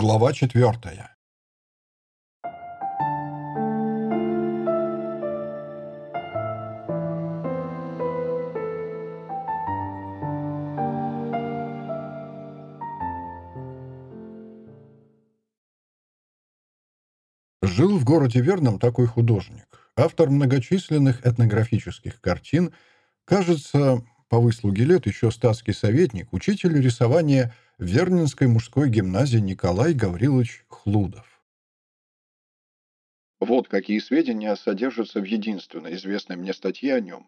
Глава четвертая. Жил в городе Верном такой художник, автор многочисленных этнографических картин, кажется, по выслуге лет еще статский советник, учитель рисования Вернинской мужской гимназии Николай Гаврилович Хлудов. Вот какие сведения содержатся в единственной известной мне статье о нем.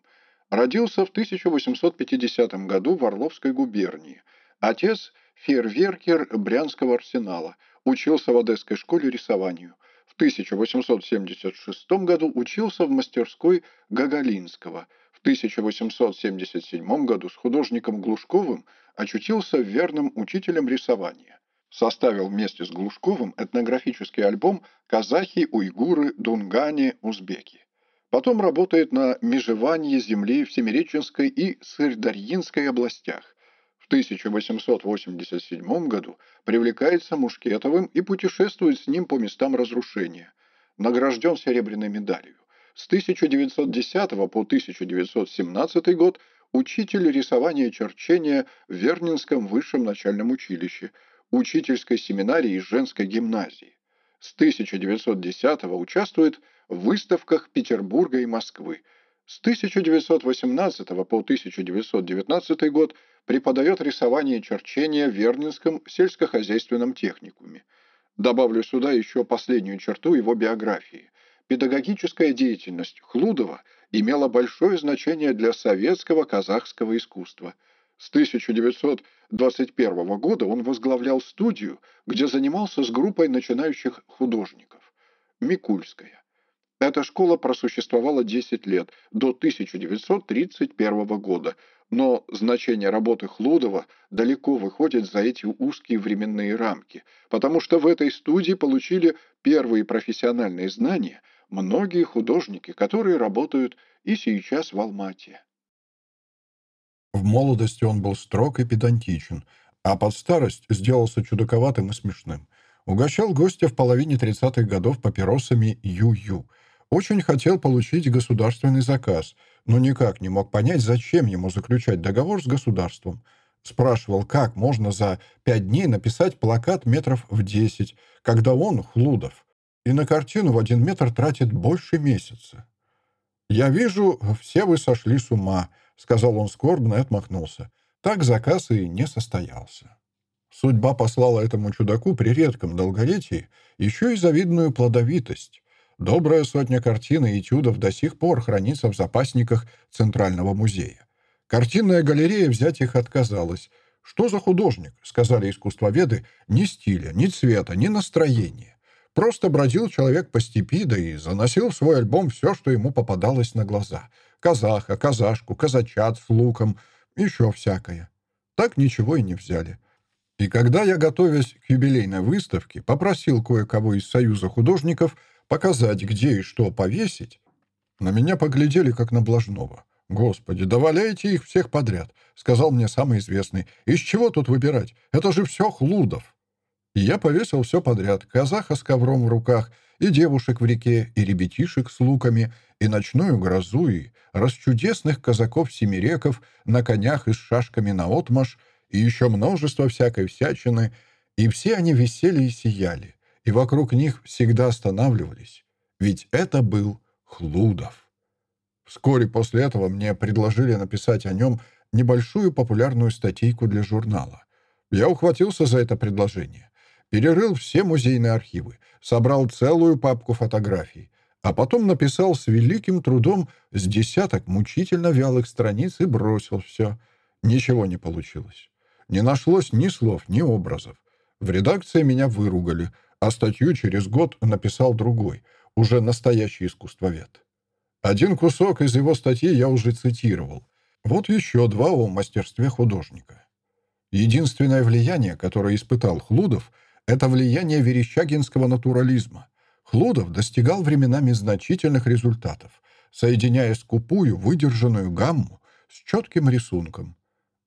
Родился в 1850 году в Орловской губернии. Отец – фейерверкер Брянского арсенала. Учился в Одесской школе рисованию. В 1876 году учился в мастерской Гаголинского – 1877 году с художником Глушковым очутился верным учителем рисования. Составил вместе с Глушковым этнографический альбом «Казахи, уйгуры, дунгане, узбеки». Потом работает на межевании земли в Семиреченской и Сырдарьинской областях. В 1887 году привлекается Мушкетовым и путешествует с ним по местам разрушения. Награжден серебряной медалью. С 1910 по 1917 год учитель рисования и черчения в Вернинском высшем начальном училище, учительской семинарии и женской гимназии. С 1910 участвует в выставках Петербурга и Москвы. С 1918 по 1919 год преподает рисование и черчение в Вернинском сельскохозяйственном техникуме. Добавлю сюда еще последнюю черту его биографии – Педагогическая деятельность Хлудова имела большое значение для советского казахского искусства. С 1921 года он возглавлял студию, где занимался с группой начинающих художников. Микульская. Эта школа просуществовала 10 лет, до 1931 года, но значение работы Хлудова далеко выходит за эти узкие временные рамки, потому что в этой студии получили первые профессиональные знания – многие художники, которые работают и сейчас в Алмате. В молодости он был строг и педантичен, а под старость сделался чудаковатым и смешным. Угощал гостя в половине 30-х годов папиросами Ю-Ю. Очень хотел получить государственный заказ, но никак не мог понять, зачем ему заключать договор с государством. Спрашивал, как можно за пять дней написать плакат метров в десять, когда он, Хлудов, и на картину в один метр тратит больше месяца. «Я вижу, все вы сошли с ума», — сказал он скорбно и отмахнулся. Так заказ и не состоялся. Судьба послала этому чудаку при редком долголетии еще и завидную плодовитость. Добрая сотня картин и этюдов до сих пор хранится в запасниках Центрального музея. Картинная галерея взять их отказалась. «Что за художник?» — сказали искусствоведы. «Ни стиля, ни цвета, ни настроения. Просто бродил человек по степи, да и заносил в свой альбом все, что ему попадалось на глаза. Казаха, казашку, казачат с луком, еще всякое. Так ничего и не взяли. И когда я, готовясь к юбилейной выставке, попросил кое-кого из Союза художников показать, где и что повесить, на меня поглядели, как на блажного. «Господи, да валяйте их всех подряд», — сказал мне самый известный. «Из чего тут выбирать? Это же все Хлудов». Я повесил все подряд. Казаха с ковром в руках, и девушек в реке, и ребятишек с луками, и ночную грозу, и расчудесных казаков-семиреков на конях и с шашками наотмашь, и еще множество всякой всячины, и все они висели и сияли, и вокруг них всегда останавливались. Ведь это был Хлудов. Вскоре после этого мне предложили написать о нем небольшую популярную статейку для журнала. Я ухватился за это предложение перерыл все музейные архивы, собрал целую папку фотографий, а потом написал с великим трудом с десяток мучительно вялых страниц и бросил все. Ничего не получилось. Не нашлось ни слов, ни образов. В редакции меня выругали, а статью через год написал другой, уже настоящий искусствовед. Один кусок из его статьи я уже цитировал. Вот еще два о мастерстве художника. Единственное влияние, которое испытал Хлудов — это влияние верещагинского натурализма. Хлудов достигал временами значительных результатов, соединяя скупую, выдержанную гамму с четким рисунком.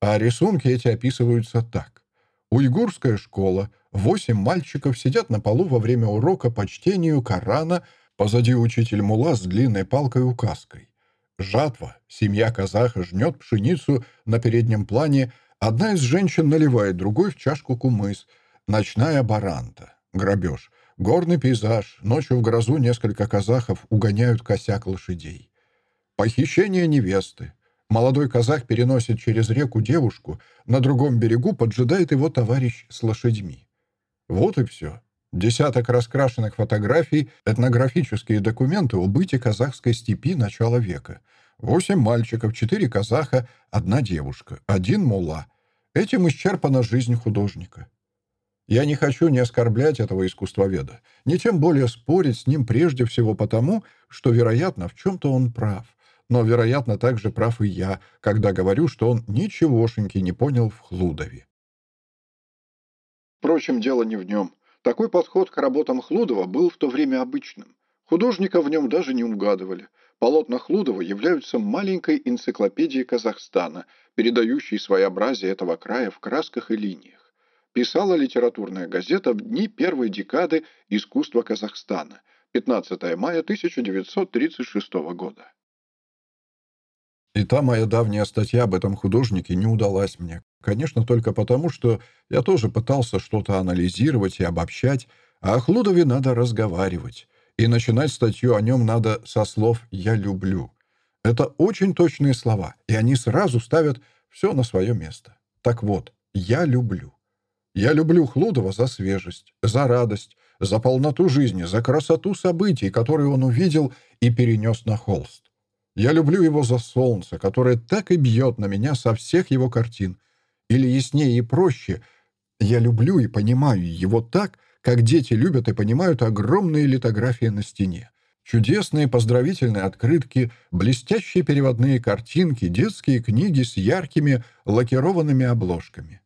А рисунки эти описываются так. Уйгурская школа. Восемь мальчиков сидят на полу во время урока по чтению Корана, позади учитель Мула с длинной палкой-указкой. Жатва. Семья казаха жнет пшеницу на переднем плане. Одна из женщин наливает другой в чашку кумыс. Ночная баранта. Грабеж. Горный пейзаж. Ночью в грозу несколько казахов угоняют косяк лошадей. Похищение невесты. Молодой казах переносит через реку девушку, на другом берегу поджидает его товарищ с лошадьми. Вот и все. Десяток раскрашенных фотографий, этнографические документы о быте казахской степи начала века. Восемь мальчиков, четыре казаха, одна девушка, один мула. Этим исчерпана жизнь художника. Я не хочу не оскорблять этого искусствоведа, не тем более спорить с ним прежде всего потому, что, вероятно, в чем-то он прав. Но, вероятно, также прав и я, когда говорю, что он ничегошеньки не понял в Хлудове. Впрочем, дело не в нем. Такой подход к работам Хлудова был в то время обычным. Художника в нем даже не угадывали. Полотна Хлудова являются маленькой энциклопедией Казахстана, передающей своеобразие этого края в красках и линиях. Писала литературная газета в дни первой декады искусства Казахстана, 15 мая 1936 года. И та моя давняя статья об этом художнике не удалась мне. Конечно, только потому, что я тоже пытался что-то анализировать и обобщать, а о Хлудове надо разговаривать. И начинать статью о нем надо со слов «я люблю». Это очень точные слова, и они сразу ставят все на свое место. Так вот, я люблю. Я люблю Хлудова за свежесть, за радость, за полноту жизни, за красоту событий, которые он увидел и перенес на холст. Я люблю его за солнце, которое так и бьет на меня со всех его картин. Или яснее и проще, я люблю и понимаю его так, как дети любят и понимают огромные литографии на стене. Чудесные поздравительные открытки, блестящие переводные картинки, детские книги с яркими лакированными обложками.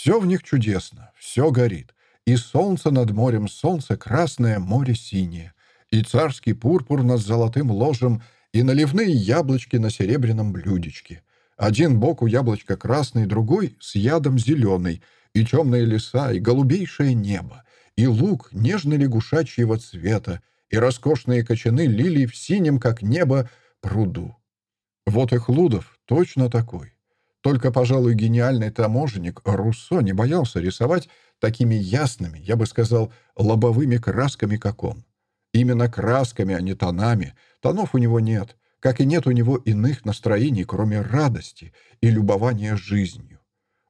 Все в них чудесно, все горит. И солнце над морем, солнце красное, море синее. И царский пурпур над золотым ложем — и наливные яблочки на серебряном блюдечке. Один бок у яблочка красный, другой с ядом зеленый, и темные леса, и голубейшее небо, и лук нежно-лягушачьего цвета, и роскошные кочаны лилий в синем, как небо, пруду. Вот и Хлудов точно такой. Только, пожалуй, гениальный таможенник Руссо не боялся рисовать такими ясными, я бы сказал, лобовыми красками, как он. Именно красками, а не тонами. Тонов у него нет, как и нет у него иных настроений, кроме радости и любования жизнью.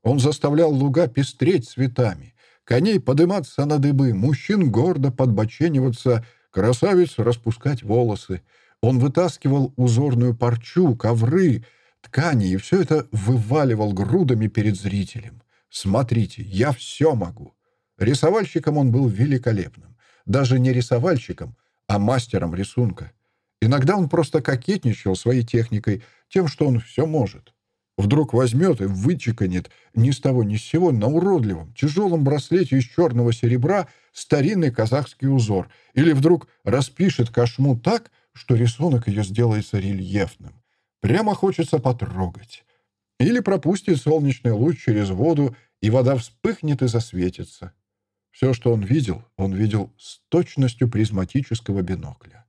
Он заставлял луга пестреть цветами, коней подыматься на дыбы, мужчин гордо подбочениваться, красавиц распускать волосы. Он вытаскивал узорную парчу, ковры, ткани, и все это вываливал грудами перед зрителем. «Смотрите, я все могу». Рисовальщиком он был великолепным даже не рисовальщиком, а мастером рисунка. Иногда он просто кокетничал своей техникой, тем, что он все может. Вдруг возьмет и вычеканит ни с того ни с сего на уродливом, тяжелом браслете из черного серебра старинный казахский узор, или вдруг распишет кошму так, что рисунок ее сделается рельефным. Прямо хочется потрогать. Или пропустит солнечный луч через воду, и вода вспыхнет и засветится. Все, что он видел, он видел с точностью призматического бинокля.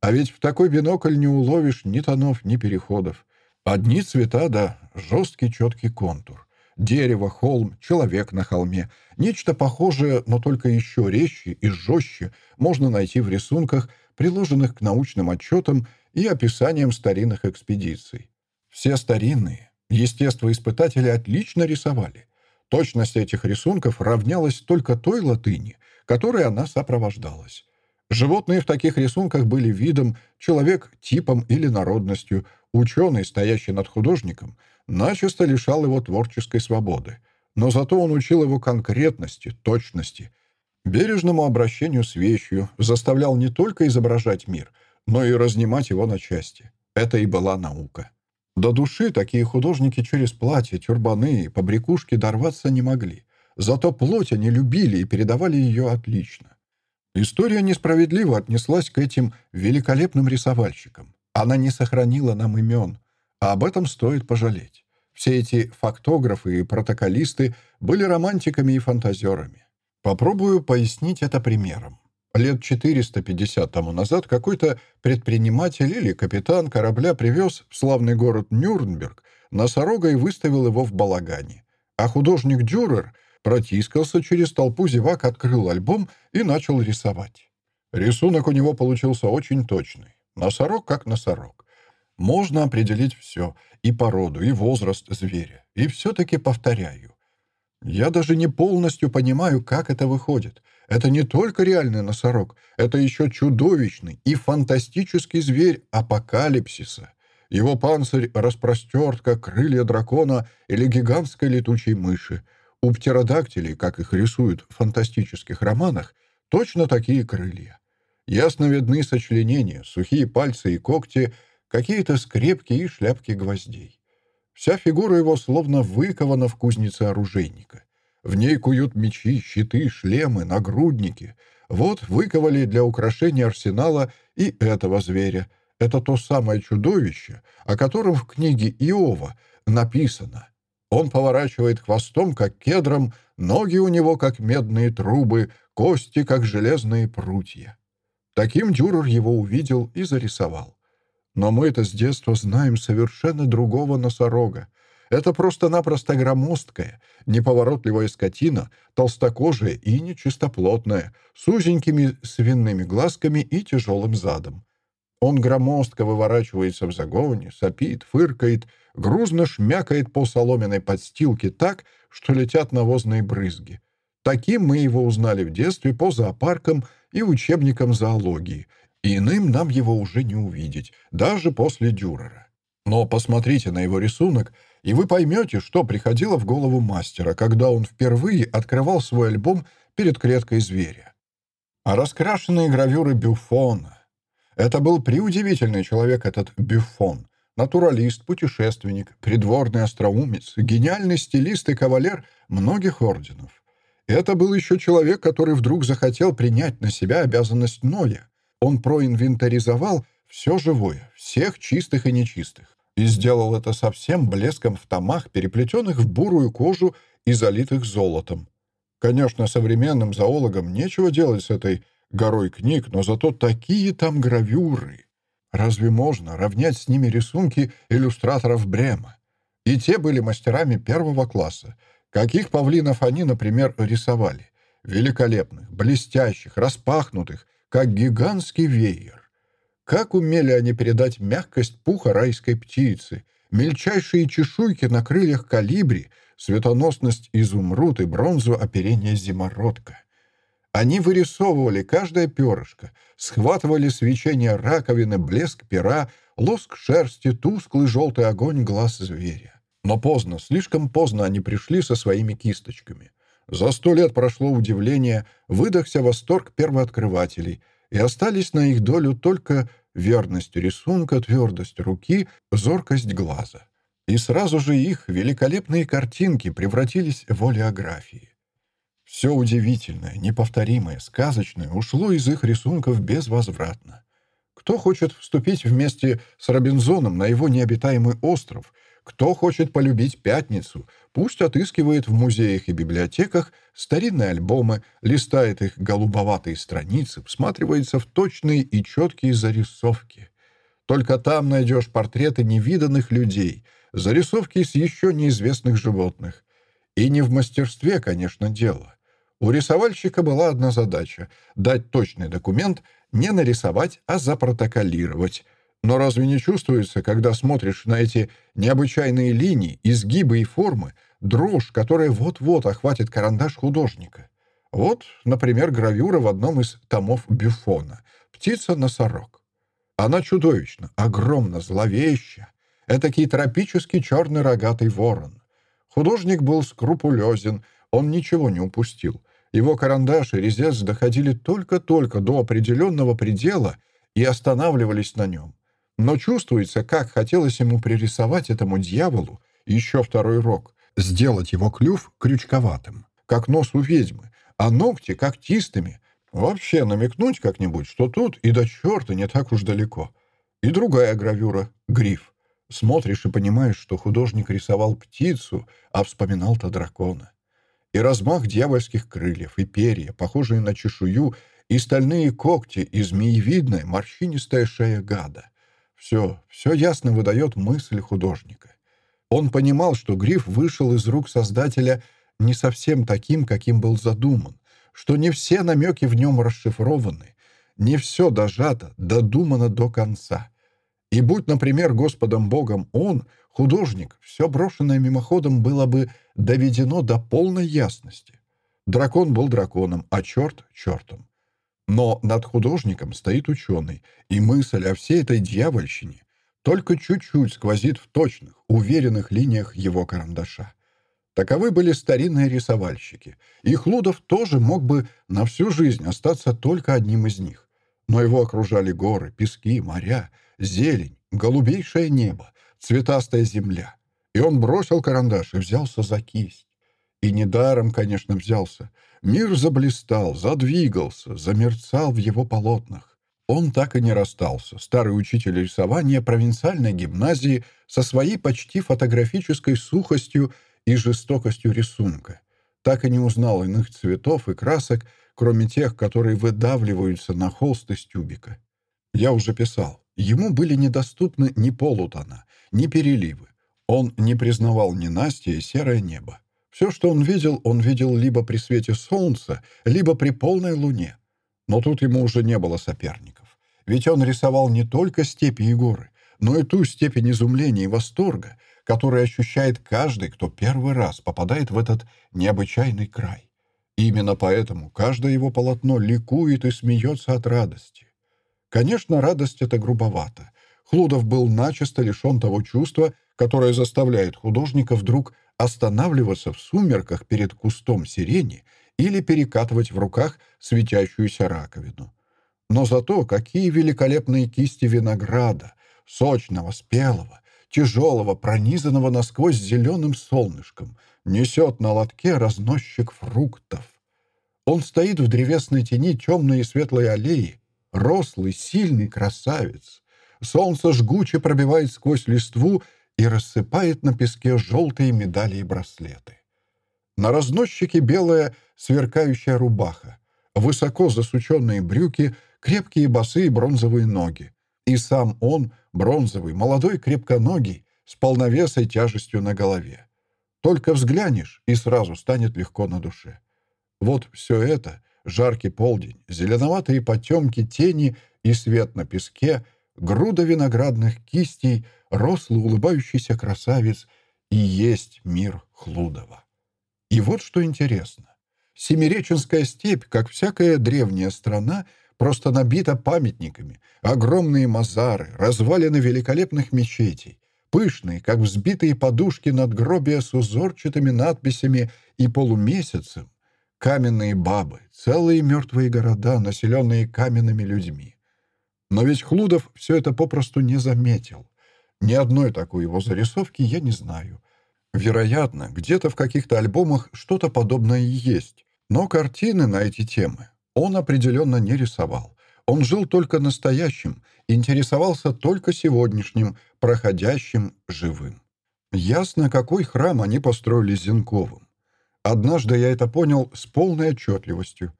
А ведь в такой бинокль не уловишь ни тонов, ни переходов. Одни цвета, да, жесткий четкий контур. Дерево, холм, человек на холме. Нечто похожее, но только еще резче и жестче можно найти в рисунках, приложенных к научным отчетам и описаниям старинных экспедиций. Все старинные естествоиспытатели отлично рисовали. Точность этих рисунков равнялась только той латыни, которой она сопровождалась. Животные в таких рисунках были видом, человек — типом или народностью. Ученый, стоящий над художником, начисто лишал его творческой свободы. Но зато он учил его конкретности, точности, бережному обращению с вещью, заставлял не только изображать мир, но и разнимать его на части. Это и была наука. До души такие художники через платья, тюрбаны и побрякушки дорваться не могли. Зато плоть они любили и передавали ее отлично. История несправедливо отнеслась к этим великолепным рисовальщикам. Она не сохранила нам имен, а об этом стоит пожалеть. Все эти фактографы и протоколисты были романтиками и фантазерами. Попробую пояснить это примером. Лет 450 тому назад какой-то предприниматель или капитан корабля привез в славный город Нюрнберг носорога и выставил его в балагане. А художник Дюрер протискался через толпу зевак, открыл альбом и начал рисовать. Рисунок у него получился очень точный. Носорог как носорог. Можно определить все, и породу, и возраст зверя. И все-таки повторяю. Я даже не полностью понимаю, как это выходит. Это не только реальный носорог, это еще чудовищный и фантастический зверь апокалипсиса. Его панцирь распростерт, как крылья дракона или гигантской летучей мыши. У птеродактилей, как их рисуют в фантастических романах, точно такие крылья. Ясно видны сочленения, сухие пальцы и когти, какие-то скрепки и шляпки гвоздей. Вся фигура его словно выкована в кузнице оружейника. В ней куют мечи, щиты, шлемы, нагрудники. Вот выковали для украшения арсенала и этого зверя. Это то самое чудовище, о котором в книге Иова написано. Он поворачивает хвостом, как кедром, ноги у него, как медные трубы, кости, как железные прутья. Таким Дюрер его увидел и зарисовал. Но мы-то с детства знаем совершенно другого носорога. Это просто-напросто громоздкая, неповоротливая скотина, толстокожая и нечистоплотная, с узенькими свиными глазками и тяжелым задом. Он громоздко выворачивается в загоне, сопит, фыркает, грузно шмякает по соломенной подстилке так, что летят навозные брызги. Таким мы его узнали в детстве по зоопаркам и учебникам зоологии — Иным нам его уже не увидеть, даже после Дюрера. Но посмотрите на его рисунок, и вы поймете, что приходило в голову мастера, когда он впервые открывал свой альбом перед клеткой зверя. А раскрашенные гравюры Бюфона. Это был преудивительный человек, этот Бюфон. Натуралист, путешественник, придворный остроумец, гениальный стилист и кавалер многих орденов. Это был еще человек, который вдруг захотел принять на себя обязанность Ноя, он проинвентаризовал все живое, всех чистых и нечистых, и сделал это со всем блеском в томах, переплетенных в бурую кожу и залитых золотом. Конечно, современным зоологам нечего делать с этой горой книг, но зато такие там гравюры. Разве можно равнять с ними рисунки иллюстраторов Брема? И те были мастерами первого класса. Каких павлинов они, например, рисовали? Великолепных, блестящих, распахнутых, как гигантский веер. Как умели они передать мягкость пуха райской птицы, мельчайшие чешуйки на крыльях калибри, светоносность изумруд и бронзу оперения зимородка. Они вырисовывали каждое перышко, схватывали свечение раковины, блеск пера, лоск шерсти, тусклый желтый огонь глаз зверя. Но поздно, слишком поздно они пришли со своими кисточками. За сто лет прошло удивление, выдохся восторг первооткрывателей, и остались на их долю только верность рисунка, твердость руки, зоркость глаза. И сразу же их великолепные картинки превратились в олеографии. Все удивительное, неповторимое, сказочное ушло из их рисунков безвозвратно. Кто хочет вступить вместе с Робинзоном на его необитаемый остров — кто хочет полюбить пятницу, пусть отыскивает в музеях и библиотеках старинные альбомы, листает их голубоватые страницы, всматривается в точные и четкие зарисовки. Только там найдешь портреты невиданных людей, зарисовки с еще неизвестных животных. И не в мастерстве, конечно, дело. У рисовальщика была одна задача — дать точный документ, не нарисовать, а запротоколировать — но разве не чувствуется, когда смотришь на эти необычайные линии, изгибы и формы, дрожь, которая вот-вот охватит карандаш художника? Вот, например, гравюра в одном из томов Бюфона «Птица-носорог». Она чудовищна, огромна, зловеща. Этакий тропический черный рогатый ворон. Художник был скрупулезен, он ничего не упустил. Его карандаш и резец доходили только-только до определенного предела и останавливались на нем. Но чувствуется, как хотелось ему пририсовать этому дьяволу еще второй рог, сделать его клюв крючковатым, как нос у ведьмы, а ногти когтистыми. Вообще намекнуть как-нибудь, что тут и до черта не так уж далеко. И другая гравюра — гриф. Смотришь и понимаешь, что художник рисовал птицу, а вспоминал-то дракона. И размах дьявольских крыльев, и перья, похожие на чешую, и стальные когти, и змеевидная морщинистая шея гада. Все, все ясно выдает мысль художника. Он понимал, что гриф вышел из рук создателя не совсем таким, каким был задуман, что не все намеки в нем расшифрованы, не все дожато, додумано до конца. И будь, например, Господом Богом он, художник, все брошенное мимоходом было бы доведено до полной ясности. Дракон был драконом, а черт — чертом. Но над художником стоит ученый, и мысль о всей этой дьявольщине только чуть-чуть сквозит в точных, уверенных линиях его карандаша. Таковы были старинные рисовальщики, и Хлудов тоже мог бы на всю жизнь остаться только одним из них. Но его окружали горы, пески, моря, зелень, голубейшее небо, цветастая земля. И он бросил карандаш и взялся за кисть. И недаром, конечно, взялся. Мир заблистал, задвигался, замерцал в его полотнах. Он так и не расстался, старый учитель рисования провинциальной гимназии со своей почти фотографической сухостью и жестокостью рисунка. Так и не узнал иных цветов и красок, кроме тех, которые выдавливаются на холст из тюбика. Я уже писал, ему были недоступны ни полутона, ни переливы. Он не признавал ни Настя и серое небо. Все, что он видел, он видел либо при свете солнца, либо при полной луне. Но тут ему уже не было соперников. Ведь он рисовал не только степи и горы, но и ту степень изумления и восторга, которую ощущает каждый, кто первый раз попадает в этот необычайный край. И именно поэтому каждое его полотно ликует и смеется от радости. Конечно, радость — это грубовато. Хлудов был начисто лишен того чувства, которое заставляет художника вдруг останавливаться в сумерках перед кустом сирени или перекатывать в руках светящуюся раковину. Но зато какие великолепные кисти винограда, сочного, спелого, тяжелого, пронизанного насквозь зеленым солнышком, несет на лотке разносчик фруктов. Он стоит в древесной тени темной и светлой аллеи, рослый, сильный красавец. Солнце жгуче пробивает сквозь листву и рассыпает на песке желтые медали и браслеты. На разносчике белая сверкающая рубаха, высоко засученные брюки, крепкие босые бронзовые ноги. И сам он, бронзовый, молодой, крепконогий, с полновесой тяжестью на голове. Только взглянешь, и сразу станет легко на душе. Вот все это, жаркий полдень, зеленоватые потемки, тени и свет на песке, груда виноградных кистей — рослый улыбающийся красавец и есть мир Хлудова. И вот что интересно. Семиреченская степь, как всякая древняя страна, просто набита памятниками, огромные мазары, развалины великолепных мечетей, пышные, как взбитые подушки надгробия с узорчатыми надписями и полумесяцем, каменные бабы, целые мертвые города, населенные каменными людьми. Но ведь Хлудов все это попросту не заметил. Ни одной такой его зарисовки я не знаю. Вероятно, где-то в каких-то альбомах что-то подобное есть. Но картины на эти темы он определенно не рисовал. Он жил только настоящим, интересовался только сегодняшним, проходящим, живым. Ясно, какой храм они построили Зенковым. Однажды я это понял с полной отчетливостью.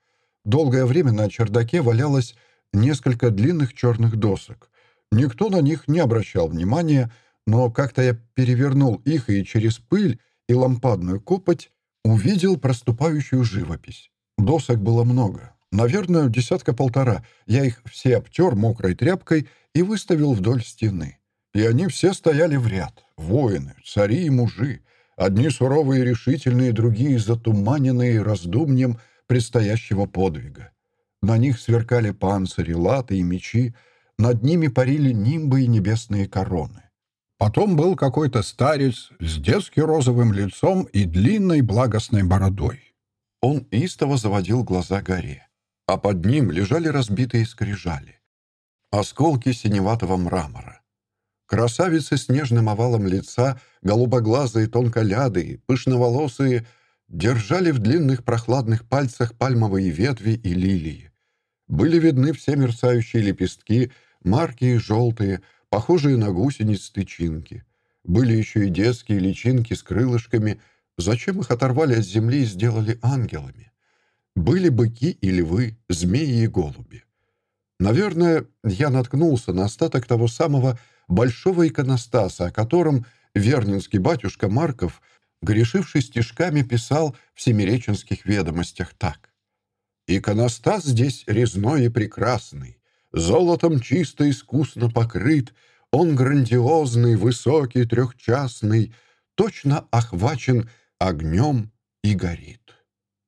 Долгое время на чердаке валялось несколько длинных черных досок. Никто на них не обращал внимания, но как-то я перевернул их и через пыль и лампадную копоть увидел проступающую живопись. Досок было много. Наверное, десятка-полтора. Я их все обтер мокрой тряпкой и выставил вдоль стены. И они все стояли в ряд. Воины, цари и мужи. Одни суровые и решительные, другие затуманенные раздумьем предстоящего подвига. На них сверкали панцири, латы и мечи, над ними парили нимбы и небесные короны. Потом был какой-то старец с детски розовым лицом и длинной благостной бородой. Он истово заводил глаза горе, а под ним лежали разбитые скрижали. Осколки синеватого мрамора. Красавицы с нежным овалом лица, голубоглазые, тонколядые, пышноволосые, держали в длинных прохладных пальцах пальмовые ветви и лилии. Были видны все мерцающие лепестки, маркие желтые, похожие на гусениц тычинки. Были еще и детские личинки с крылышками. Зачем их оторвали от земли и сделали ангелами? Были быки и львы, змеи и голуби. Наверное, я наткнулся на остаток того самого большого иконостаса, о котором вернинский батюшка Марков, грешивший стишками, писал в Семиреченских ведомостях так. «Иконостас здесь резной и прекрасный, золотом чисто искусно покрыт, он грандиозный, высокий, трехчастный, точно охвачен огнем и горит».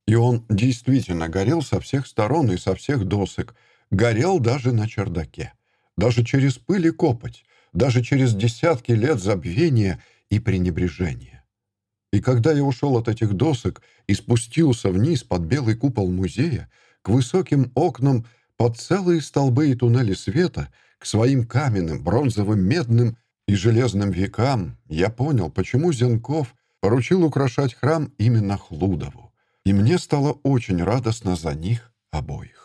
И он действительно горел со всех сторон и со всех досок, горел даже на чердаке, даже через пыль и копоть, даже через десятки лет забвения и пренебрежения. И когда я ушел от этих досок и спустился вниз под белый купол музея, к высоким окнам, под целые столбы и туннели света, к своим каменным, бронзовым, медным и железным векам, я понял, почему Зенков поручил украшать храм именно Хлудову. И мне стало очень радостно за них обоих.